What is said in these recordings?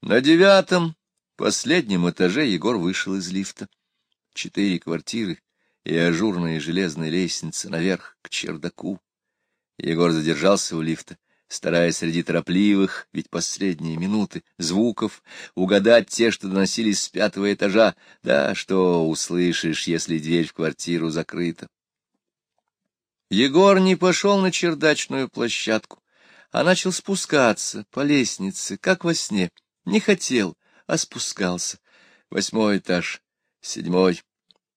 На девятом, последнем этаже Егор вышел из лифта. Четыре квартиры и ажурная железная лестница наверх, к чердаку. Егор задержался у лифта, стараясь среди торопливых, ведь последние минуты, звуков, угадать те, что доносились с пятого этажа. Да, что услышишь, если дверь в квартиру закрыта. Егор не пошел на чердачную площадку, а начал спускаться по лестнице, как во сне. Не хотел, а спускался. Восьмой этаж, седьмой.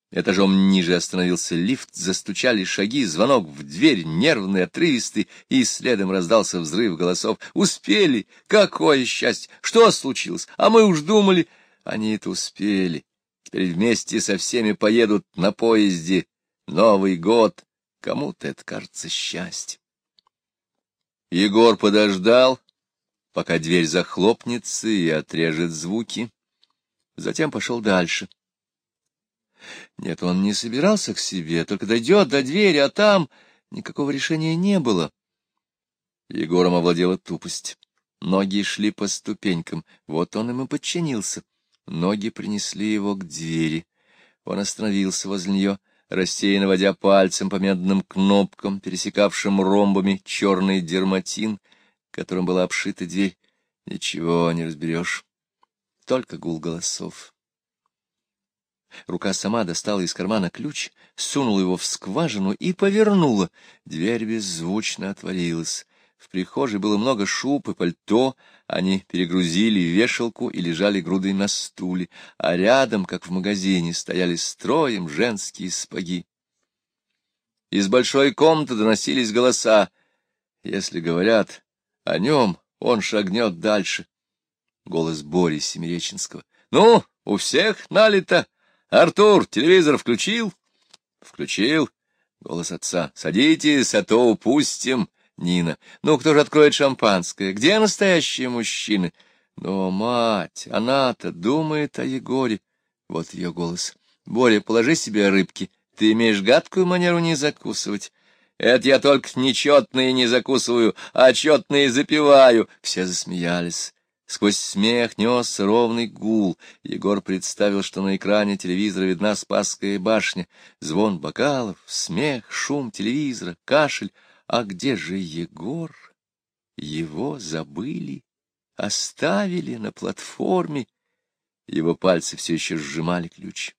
Этажом ниже остановился лифт, застучали шаги, звонок в дверь, нервный, отрывистый, и следом раздался взрыв голосов. «Успели! Какое счастье! Что случилось? А мы уж думали...» Они это успели. Теперь вместе со всеми поедут на поезде. Новый год. Кому-то это кажется счастьем. Егор подождал, пока дверь захлопнется и отрежет звуки. Затем пошел дальше. Нет, он не собирался к себе, только дойдет до двери, а там никакого решения не было. Егором овладела тупость. Ноги шли по ступенькам, вот он им и подчинился. Ноги принесли его к двери. Он остановился возле нее, рассеянно водя пальцем по медным кнопкам, пересекавшим ромбами черный дерматин, которым была обшита дверь. Ничего не разберешь, только гул голосов. Рука сама достала из кармана ключ, сунула его в скважину и повернула. Дверь беззвучно отворилась. В прихожей было много шуб и пальто, они перегрузили вешалку и лежали грудой на стуле, а рядом, как в магазине, стояли строем женские спаги. Из большой комнаты доносились голоса. Если говорят о нем, он шагнет дальше. Голос Бори Семиреченского. — Ну, у всех налито. Артур, телевизор включил? — Включил. Голос отца. — Садитесь, а то упустим. Нина. — Ну, кто же откроет шампанское? Где настоящие мужчины? Но мать, она-то думает о Егоре. Вот ее голос. — Боря, положи себе рыбки. Ты имеешь гадкую манеру не закусывать. Это я только нечетные не закусываю, а четные запиваю. Все засмеялись. Сквозь смех нес ровный гул. Егор представил, что на экране телевизора видна Спасская башня. Звон бокалов, смех, шум телевизора, кашель. А где же Егор? Его забыли, оставили на платформе. Его пальцы все еще сжимали ключ.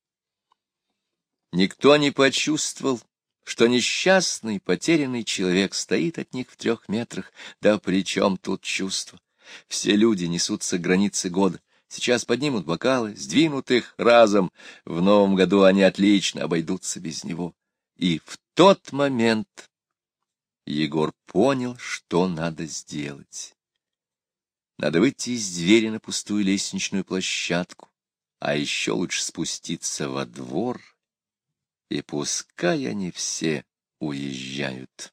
Никто не почувствовал, что несчастный, потерянный человек стоит от них в трех метрах. Да при чем тут чувство? Все люди несутся к границе года. Сейчас поднимут бокалы, сдвинут их разом. В новом году они отлично обойдутся без него. И в тот момент Егор понял, что надо сделать. Надо выйти из двери на пустую лестничную площадку, а еще лучше спуститься во двор, и пускай они все уезжают.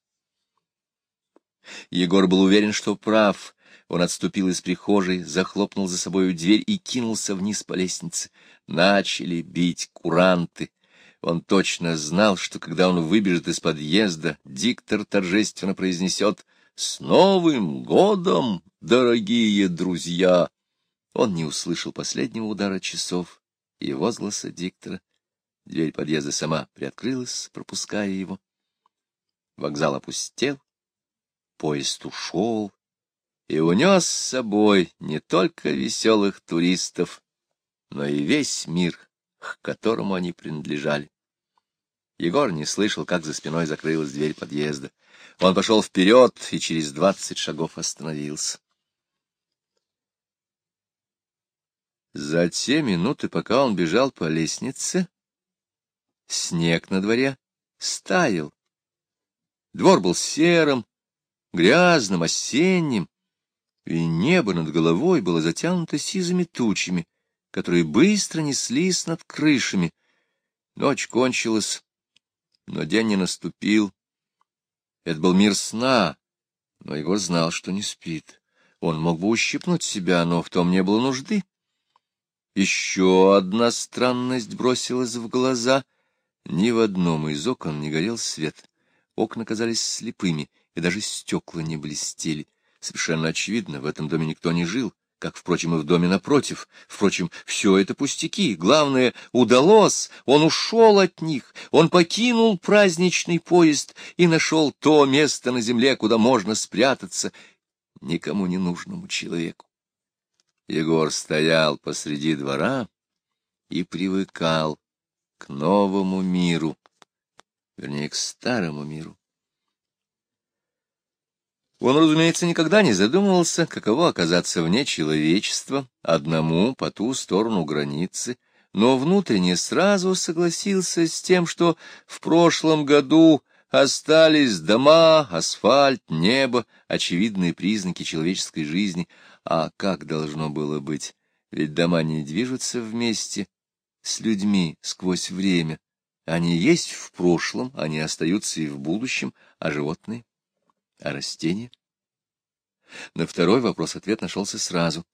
Егор был уверен, что прав, он отступил из прихожей, захлопнул за собою дверь и кинулся вниз по лестнице. Начали бить куранты. Он точно знал, что когда он выбежит из подъезда, диктор торжественно произнесет «С Новым годом, дорогие друзья!» Он не услышал последнего удара часов и возгласа диктора. Дверь подъезда сама приоткрылась, пропуская его. Вокзал опустел, поезд ушел, и унес с собой не только веселых туристов, но и весь мир, к которому они принадлежали. Егор не слышал, как за спиной закрылась дверь подъезда. Он пошел вперед и через двадцать шагов остановился. За те минуты, пока он бежал по лестнице, снег на дворе стаял. Двор был серым, грязным, осенним, и небо над головой было затянуто сизыми тучами, которые быстро неслись над крышами. Ночь кончилась, но день не наступил. Это был мир сна, но Егор знал, что не спит. Он мог бы ущипнуть себя, но в том не было нужды. Еще одна странность бросилась в глаза. Ни в одном из окон не горел свет. Окна казались слепыми, и даже стекла не блестели. Совершенно очевидно, в этом доме никто не жил. как, впрочем, и в доме напротив. Впрочем, все это пустяки. Главное, удалось, он ушел от них, он покинул праздничный поезд и нашел то место на земле, куда можно спрятаться никому не нужному человеку. Егор стоял посреди двора и привыкал к новому миру, вернее, к старому миру. Он, разумеется, никогда не задумывался, каково оказаться вне человечества, одному по ту сторону границы, но внутренне сразу согласился с тем, что в прошлом году остались дома, асфальт, небо, очевидные признаки человеческой жизни. А как должно было быть? Ведь дома не движутся вместе с людьми сквозь время. Они есть в прошлом, они остаются и в будущем, а животные? А растения? На второй вопрос ответ нашелся сразу.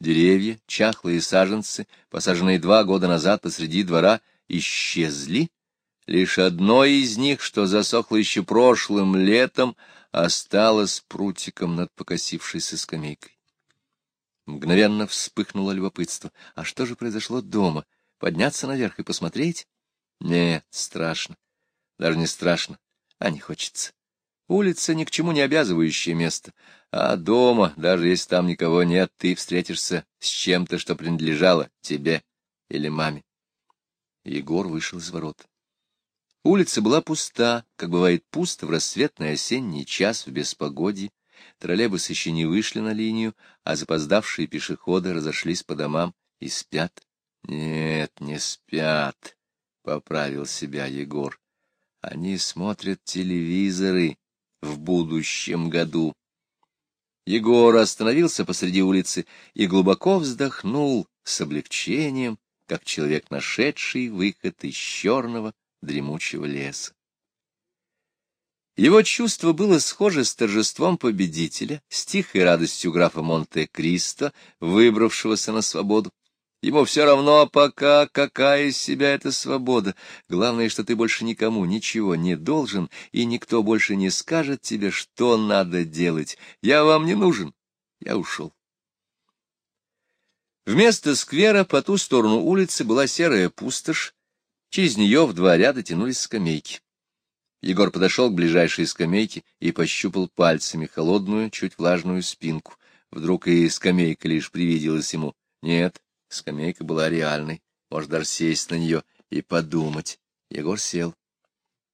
Деревья, чахлые саженцы, посаженные два года назад посреди двора, исчезли. Лишь одно из них, что засохло еще прошлым летом, осталось прутиком над покосившейся скамейкой. Мгновенно вспыхнуло любопытство. А что же произошло дома? Подняться наверх и посмотреть? Нет, страшно. Даже не страшно, а не хочется. Улица ни к чему не обязывающее место, а дома, даже если там никого нет, ты встретишься с чем-то, что принадлежало тебе или маме. Егор вышел из ворот. Улица была пуста, как бывает пусто в рассветный осенний час в беспогодье. Троллейбусы еще не вышли на линию, а запоздавшие пешеходы разошлись по домам и спят. Нет, не спят, — поправил себя Егор. Они смотрят телевизоры в будущем году. Егор остановился посреди улицы и глубоко вздохнул с облегчением, как человек, нашедший выход из черного дремучего леса. Его чувство было схоже с торжеством победителя, с тихой радостью графа Монте-Кристо, выбравшегося на свободу. Ему все равно пока, какая из себя эта свобода. Главное, что ты больше никому ничего не должен, и никто больше не скажет тебе, что надо делать. Я вам не нужен. Я ушел. Вместо сквера по ту сторону улицы была серая пустошь. Через нее в два ряда тянулись скамейки. Егор подошел к ближайшей скамейке и пощупал пальцами холодную, чуть влажную спинку. Вдруг и скамейка лишь привиделась ему. Нет, Скамейка была реальной, может даже сесть на нее и подумать. Егор сел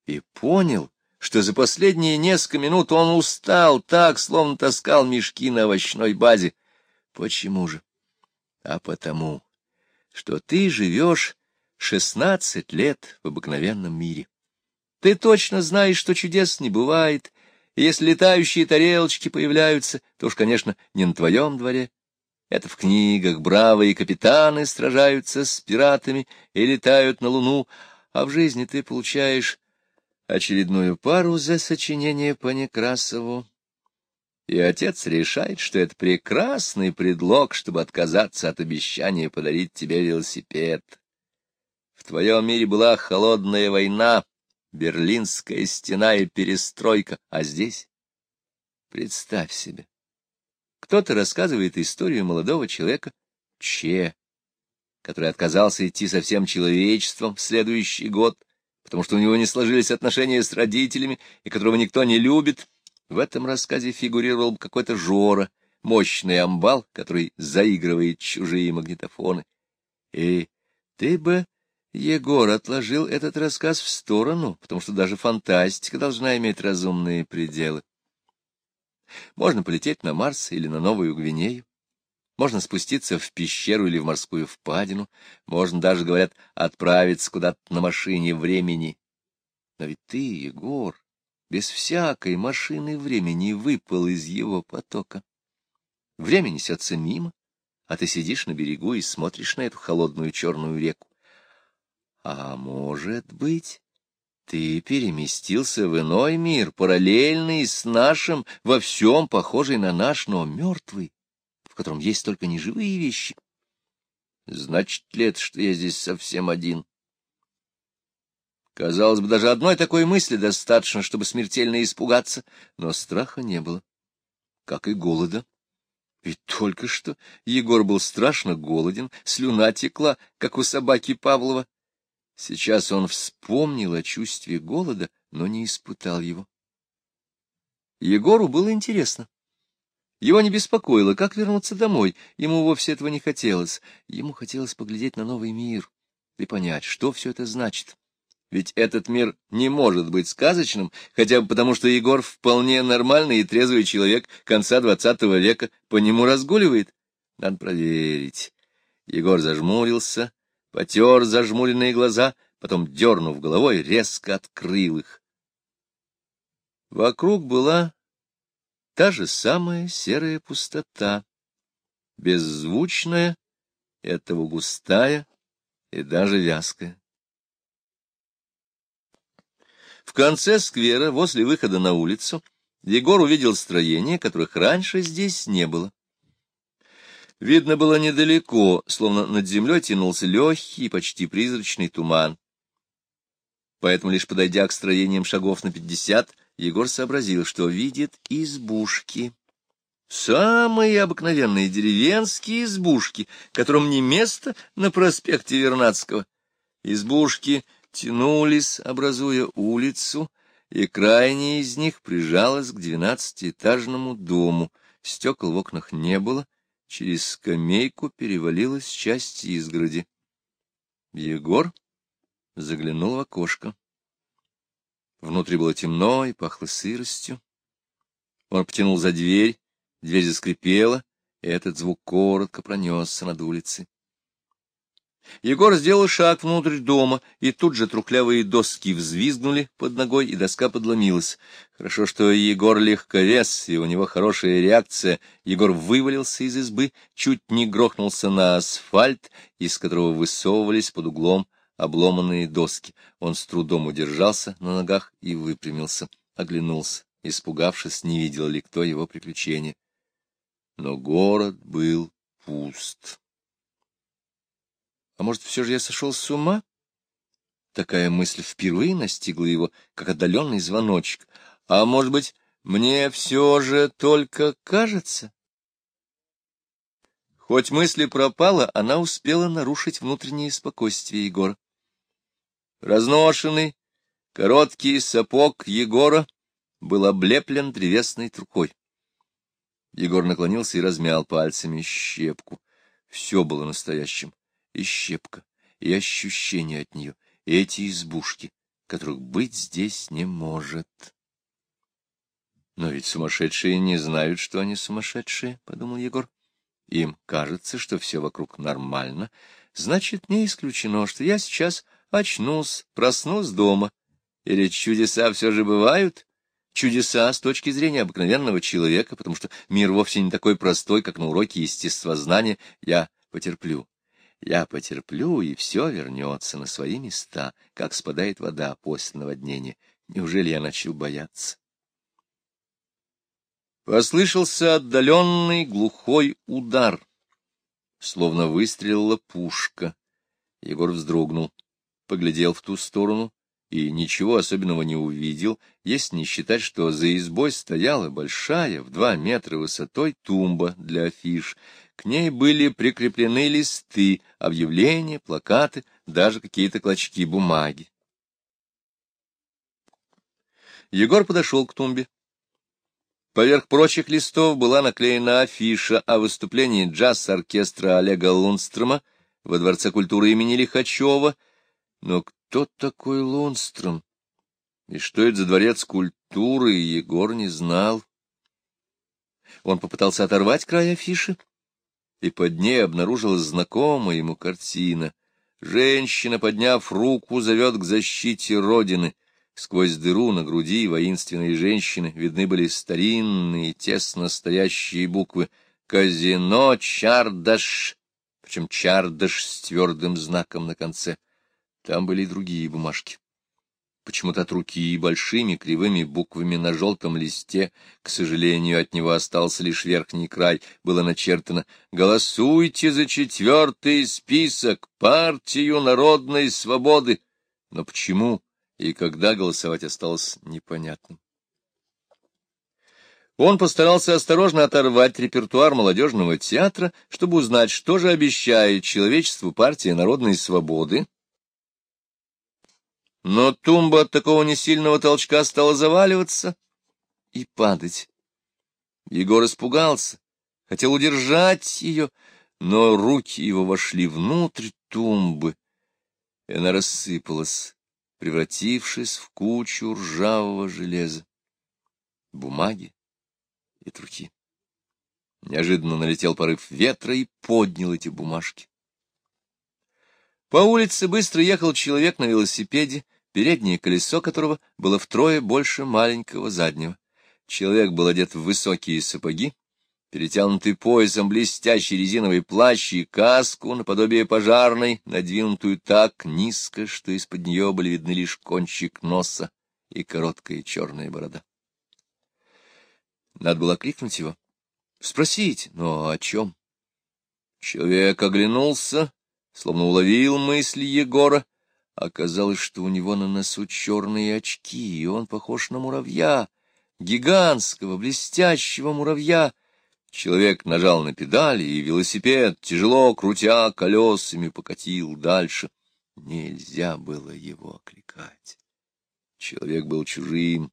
и понял, что за последние несколько минут он устал так, словно таскал мешки на овощной базе. Почему же? А потому, что ты живешь шестнадцать лет в обыкновенном мире. Ты точно знаешь, что чудес не бывает, и если летающие тарелочки появляются, то уж, конечно, не на твоем дворе, это в книгах бравые капитаны сражаются с пиратами и летают на Луну, а в жизни ты получаешь очередную пару за сочинение по Некрасову. И отец решает, что это прекрасный предлог, чтобы отказаться от обещания подарить тебе велосипед. В твоем мире была холодная война, Берлинская стена и перестройка, а здесь... Представь себе, кто-то рассказывает историю молодого человека Че, который отказался идти со всем человечеством в следующий год, потому что у него не сложились отношения с родителями и которого никто не любит. В этом рассказе фигурировал какой-то Жора, мощный амбал, который заигрывает чужие магнитофоны. И ты бы, Егор, отложил этот рассказ в сторону, потому что даже фантастика должна иметь разумные пределы. Можно полететь на Марс или на Новую Гвинею. Можно спуститься в пещеру или в морскую впадину. Можно даже, говорят, отправиться куда-то на машине времени. Но ведь ты, Егор, без всякой машины времени выпал из его потока. Время несется мимо, а ты сидишь на берегу и смотришь на эту холодную черную реку. А может быть, ты переместился в иной мир, параллельный с нашим, во всем похожий на наш, но мертвый, в котором есть только неживые вещи. Значит ли это, что я здесь совсем один? Казалось бы, даже одной такой мысли достаточно, чтобы смертельно испугаться, но страха не было, как и голода. Ведь только что Егор был страшно голоден, слюна текла, как у собаки Павлова. Сейчас он вспомнил о чувстве голода, но не испытал его. Егору было интересно. Его не беспокоило, как вернуться домой. Ему вовсе этого не хотелось. Ему хотелось поглядеть на новый мир и понять, что все это значит. Ведь этот мир не может быть сказочным, хотя бы потому, что Егор вполне нормальный и трезвый человек конца двадцатого века, по нему разгуливает. Надо проверить. Егор зажмурился, потер зажмуренные глаза, потом, дернув головой, резко открыл их. Вокруг была та же самая серая пустота, беззвучная, этого густая и даже вязкая. В конце сквера, возле выхода на улицу, Егор увидел строения, которых раньше здесь не было. Видно было недалеко, словно над землей тянулся легкий, почти призрачный туман. Поэтому, лишь подойдя к строениям шагов на пятьдесят, Егор сообразил, что видит избушки. Самые обыкновенные деревенские избушки, которым не место на проспекте Вернадского. Избушки тянулись, образуя улицу, и крайняя из них прижалась к двенадцатиэтажному дому. Стекол в окнах не было, через скамейку перевалилась часть изгороди. Егор заглянул в окошко. Внутри было темно и пахло сыростью. Он потянул за дверь, дверь заскрипела, и этот звук коротко пронесся над улицей. Егор сделал шаг внутрь дома, и тут же трухлявые доски взвизгнули под ногой, и доска подломилась. Хорошо, что Егор легковес, и у него хорошая реакция. Егор вывалился из избы, чуть не грохнулся на асфальт, из которого высовывались под углом обломанные доски. Он с трудом удержался на ногах и выпрямился, оглянулся, испугавшись, не видел ли кто его приключения. Но город был пуст. А может, все же я сошел с ума? Такая мысль впервые настигла его, как отдаленный звоночек. А может быть, мне все же только кажется? Хоть мысли пропала, она успела нарушить внутреннее спокойствие Егора. Разношенный, короткий сапог Егора был облеплен древесной трукой. Егор наклонился и размял пальцами щепку. Все было настоящим и щепка, и ощущение от нее, и эти избушки, которых быть здесь не может. Но ведь сумасшедшие не знают, что они сумасшедшие, — подумал Егор. Им кажется, что все вокруг нормально. Значит, не исключено, что я сейчас очнусь, проснусь дома. Или чудеса все же бывают? Чудеса с точки зрения обыкновенного человека, потому что мир вовсе не такой простой, как на уроке естествознания. Я потерплю. Я потерплю, и все вернется на свои места, как спадает вода после наводнения. Неужели я начал бояться? Послышался отдаленный глухой удар, словно выстрелила пушка. Егор вздрогнул, поглядел в ту сторону и ничего особенного не увидел, если не считать, что за избой стояла большая, в два метра высотой, тумба для афиш — к ней были прикреплены листы, объявления, плакаты, даже какие-то клочки бумаги. Егор подошел к тумбе. Поверх прочих листов была наклеена афиша о выступлении джаз-оркестра Олега Лунстрома во Дворце культуры имени Лихачева. Но кто такой Лунстром? И что это за дворец культуры, Егор не знал. Он попытался оторвать край афиши, и под ней обнаружилась знакомая ему картина. Женщина, подняв руку, зовет к защите Родины. Сквозь дыру на груди воинственной женщины видны были старинные, тесно стоящие буквы «Казино Чардаш», причем Чардаш с твердым знаком на конце. Там были и другие бумажки почему-то от руки большими кривыми буквами на желтом листе, к сожалению, от него остался лишь верхний край, было начертано «Голосуйте за четвертый список, партию народной свободы». Но почему и когда голосовать осталось непонятным. Он постарался осторожно оторвать репертуар молодежного театра, чтобы узнать, что же обещает человечеству партия народной свободы. Но тумба от такого несильного толчка стала заваливаться и падать. Егор испугался, хотел удержать ее, но руки его вошли внутрь тумбы, и она рассыпалась, превратившись в кучу ржавого железа, бумаги и трухи. Неожиданно налетел порыв ветра и поднял эти бумажки. По улице быстро ехал человек на велосипеде, переднее колесо которого было втрое больше маленького заднего. Человек был одет в высокие сапоги, перетянутый поясом блестящий резиновый плащ и каску, наподобие пожарной, надвинутую так низко, что из-под нее были видны лишь кончик носа и короткая черная борода. Надо было крикнуть его, спросить, но о чем? Человек оглянулся, словно уловил мысли Егора. Оказалось, что у него на носу черные очки, и он похож на муравья, гигантского, блестящего муравья. Человек нажал на педали, и велосипед, тяжело крутя колесами, покатил дальше. Нельзя было его окликать. Человек был чужим.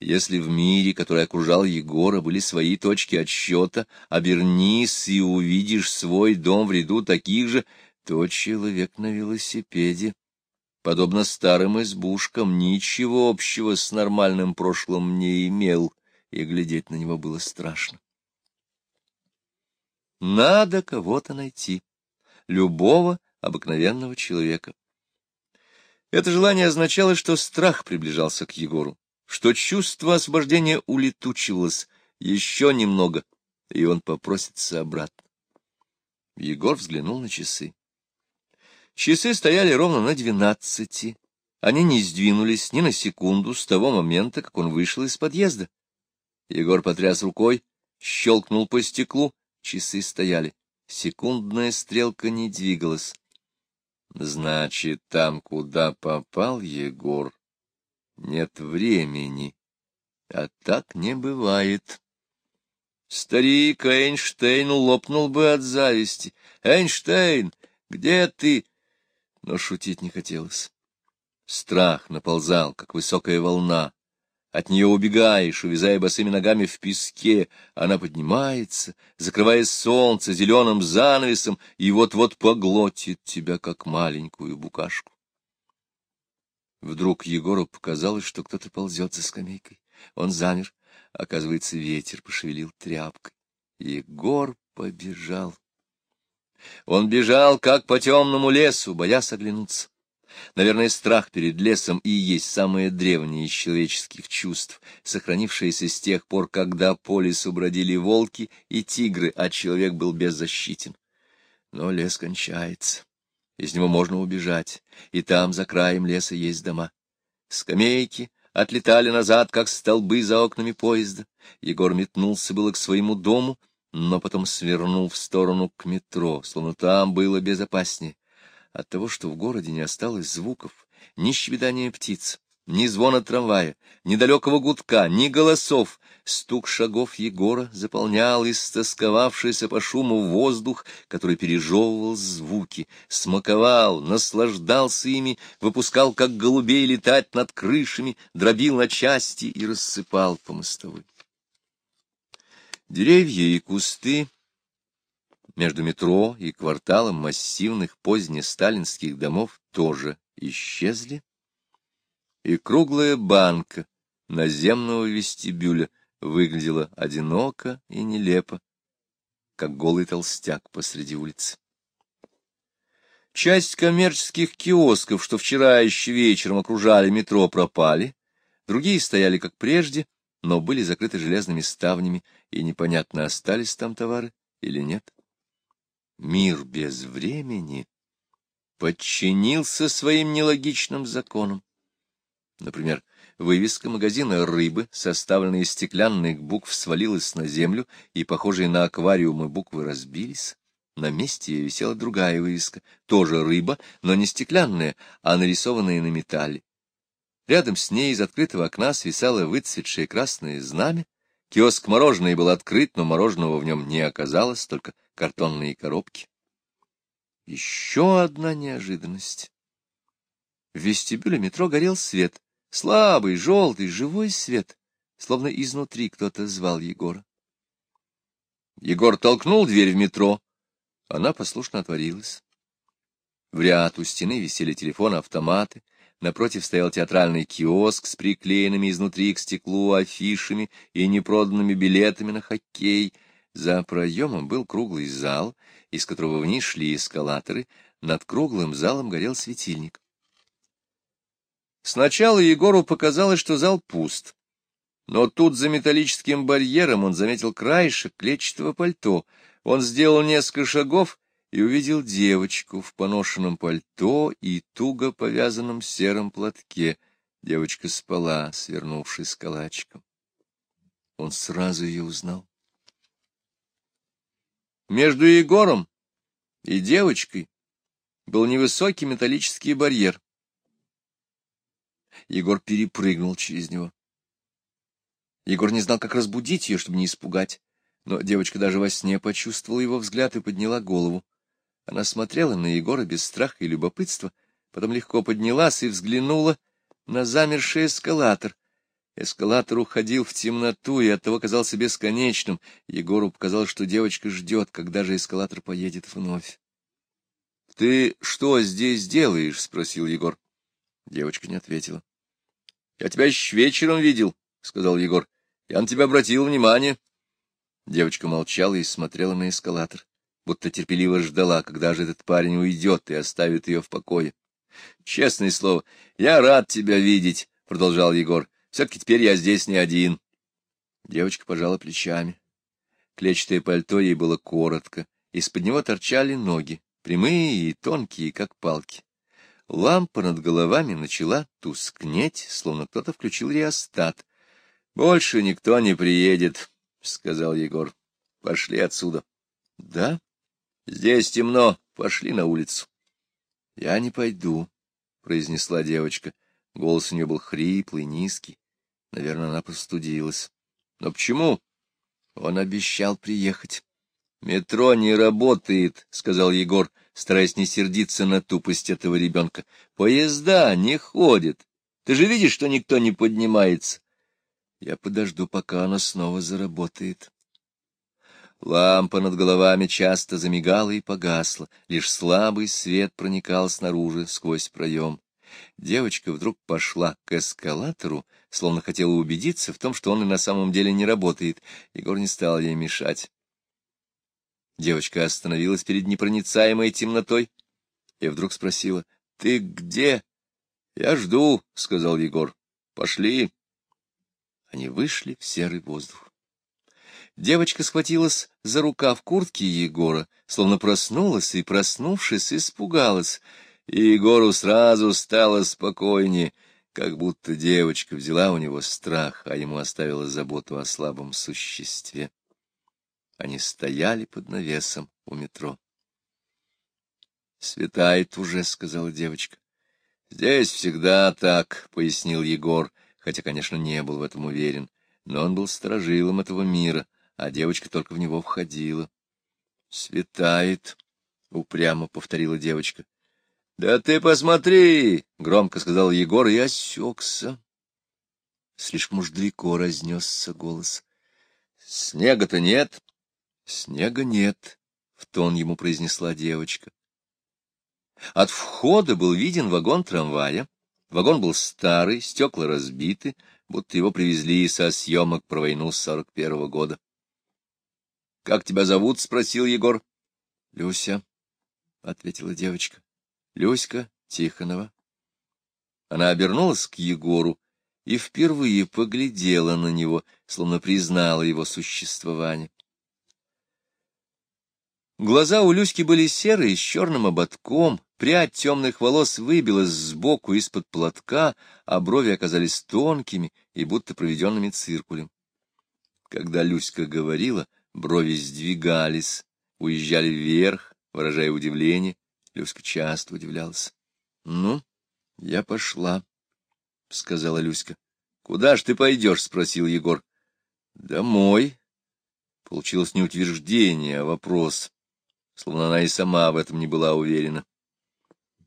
Если в мире, который окружал Егора, были свои точки отсчета, обернись и увидишь свой дом в ряду таких же, то человек на велосипеде подобно старым избушкам, ничего общего с нормальным прошлым не имел, и глядеть на него было страшно. Надо кого-то найти, любого обыкновенного человека. Это желание означало, что страх приближался к Егору, что чувство освобождения улетучивалось еще немного, и он попросится обратно. Егор взглянул на часы. Часы стояли ровно на двенадцати. Они не сдвинулись ни на секунду с того момента, как он вышел из подъезда. Егор потряс рукой, щелкнул по стеклу, часы стояли. Секундная стрелка не двигалась. Значит, там, куда попал Егор, нет времени. А так не бывает. Старик Эйнштейн лопнул бы от зависти. «Эйнштейн, где ты?» Но шутить не хотелось. Страх наползал, как высокая волна. От нее убегаешь, увязая босыми ногами в песке. Она поднимается, закрывая солнце зеленым занавесом, и вот-вот поглотит тебя, как маленькую букашку. Вдруг Егору показалось, что кто-то ползет за скамейкой. Он замер. Оказывается, ветер пошевелил тряпкой. Егор побежал. Он бежал, как по темному лесу, боясь оглянуться. Наверное, страх перед лесом и есть самое древнее из человеческих чувств, сохранившееся с тех пор, когда по лесу бродили волки и тигры, а человек был беззащитен. Но лес кончается. Из него можно убежать, и там, за краем леса, есть дома. Скамейки отлетали назад, как столбы за окнами поезда. Егор метнулся было к своему дому — но потом свернул в сторону к метро, словно там было безопаснее. От того, что в городе не осталось звуков, ни щебетания птиц, ни звона трамвая, ни далекого гудка, ни голосов, стук шагов Егора заполнял истосковавшийся по шуму воздух, который пережевывал звуки, смаковал, наслаждался ими, выпускал, как голубей, летать над крышами, дробил на части и рассыпал по мостовой. Деревья и кусты. Между метро и кварталом массивных позднесталинских домов тоже исчезли, и круглая банка наземного вестибюля выглядела одиноко и нелепо, как голый толстяк посреди улицы. Часть коммерческих киосков, что вчера еще вечером окружали метро, пропали, другие стояли как прежде, но были закрыты железными ставнями, и непонятно, остались там товары или нет. Мир без времени подчинился своим нелогичным законам. Например, вывеска магазина рыбы, составленная из стеклянных букв, свалилась на землю, и похожие на аквариумы буквы разбились. На месте висела другая вывеска, тоже рыба, но не стеклянная, а нарисованная на металле. Рядом с ней из открытого окна свисало выцветшее красное знамя, Киоск мороженое был открыт, но мороженого в нем не оказалось, только картонные коробки. Еще одна неожиданность. В вестибюле метро горел свет. Слабый, желтый, живой свет, словно изнутри кто-то звал Егора. Егор толкнул дверь в метро. Она послушно отворилась. В ряд у стены висели телефоны-автоматы, напротив стоял театральный киоск с приклеенными изнутри к стеклу афишами и непроданными билетами на хоккей. За проемом был круглый зал, из которого вниз шли эскалаторы, над круглым залом горел светильник. Сначала Егору показалось, что зал пуст. Но тут за металлическим барьером он заметил краешек клетчатого пальто. Он сделал несколько шагов и увидел девочку в поношенном пальто и туго повязанном сером платке. Девочка спала, свернувшись калачиком. Он сразу ее узнал. Между Егором и девочкой был невысокий металлический барьер. Егор перепрыгнул через него. Егор не знал, как разбудить ее, чтобы не испугать, но девочка даже во сне почувствовала его взгляд и подняла голову. Она смотрела на Егора без страха и любопытства, потом легко поднялась и взглянула на замерший эскалатор. Эскалатор уходил в темноту и оттого казался бесконечным. Егору показалось, что девочка ждет, когда же эскалатор поедет вновь. — Ты что здесь делаешь? — спросил Егор. Девочка не ответила. — Я тебя еще вечером видел, — сказал Егор. — Я на тебя обратил внимание. Девочка молчала и смотрела на эскалатор, будто терпеливо ждала, когда же этот парень уйдет и оставит ее в покое. — Честное слово, я рад тебя видеть, — продолжал Егор. — Все-таки теперь я здесь не один. Девочка пожала плечами. Клетчатое пальто ей было коротко, из-под него торчали ноги, прямые и тонкие, как палки. Лампа над головами начала тускнеть, словно кто-то включил реостат. — Больше никто не приедет, — сказал Егор. — Пошли отсюда. — Да? Здесь темно. Пошли на улицу. — Я не пойду, — произнесла девочка. Голос у нее был хриплый, низкий. Наверное, она простудилась. — Но почему? Он обещал приехать. — Метро не работает, — сказал Егор, стараясь не сердиться на тупость этого ребенка. — Поезда не ходят. Ты же видишь, что никто не поднимается. Я подожду, пока она снова заработает. Лампа над головами часто замигала и погасла, лишь слабый свет проникал снаружи сквозь проем. Девочка вдруг пошла к эскалатору, словно хотела убедиться в том, что он и на самом деле не работает. Егор не стал ей мешать. Девочка остановилась перед непроницаемой темнотой и вдруг спросила, — Ты где? — Я жду, — сказал Егор. — Пошли. Они вышли в серый воздух. Девочка схватилась за рукав куртки Егора, словно проснулась и, проснувшись, испугалась. И Егору сразу стало спокойнее, как будто девочка взяла у него страх, а ему оставила заботу о слабом существе. Они стояли под навесом у метро. — Светает уже, — сказала девочка. — Здесь всегда так, — пояснил Егор, хотя, конечно, не был в этом уверен, но он был сторожилом этого мира, а девочка только в него входила. — Светает, — упрямо повторила девочка. — Да ты посмотри! — громко сказал Егор и осекся. Слишком уж далеко разнесся голос. — Снега-то нет. — Снега нет, — в тон ему произнесла девочка. От входа был виден вагон трамвая, Вагон был старый, стекла разбиты, будто его привезли со съемок про войну сорок первого года. — Как тебя зовут? — спросил Егор. — Люся, — ответила девочка. — Люська Тихонова. Она обернулась к Егору и впервые поглядела на него, словно признала его существование. Глаза у Люськи были серые, с черным ободком, Прядь темных волос выбилась сбоку из-под платка, а брови оказались тонкими и будто проведенными циркулем. Когда Люська говорила, брови сдвигались, уезжали вверх, выражая удивление. Люська часто удивлялась. — Ну, я пошла, — сказала Люська. — Куда ж ты пойдешь? — спросил Егор. Домой. Получилось не утверждение, а вопрос, словно она и сама в этом не была уверена.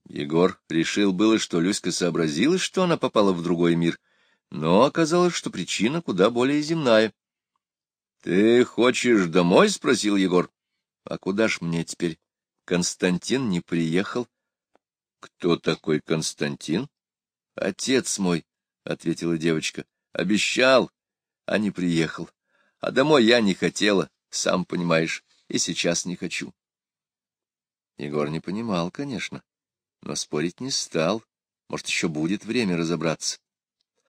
Егор решил было, что Люська сообразила, что она попала в другой мир, но оказалось, что причина куда более земная. — Ты хочешь домой? — спросил Егор. — А куда ж мне теперь? Константин не приехал. — Кто такой Константин? — Отец мой, — ответила девочка. — Обещал, а не приехал. А домой я не хотела, сам понимаешь, и сейчас не хочу. Егор не понимал, конечно но спорить не стал. Может, еще будет время разобраться.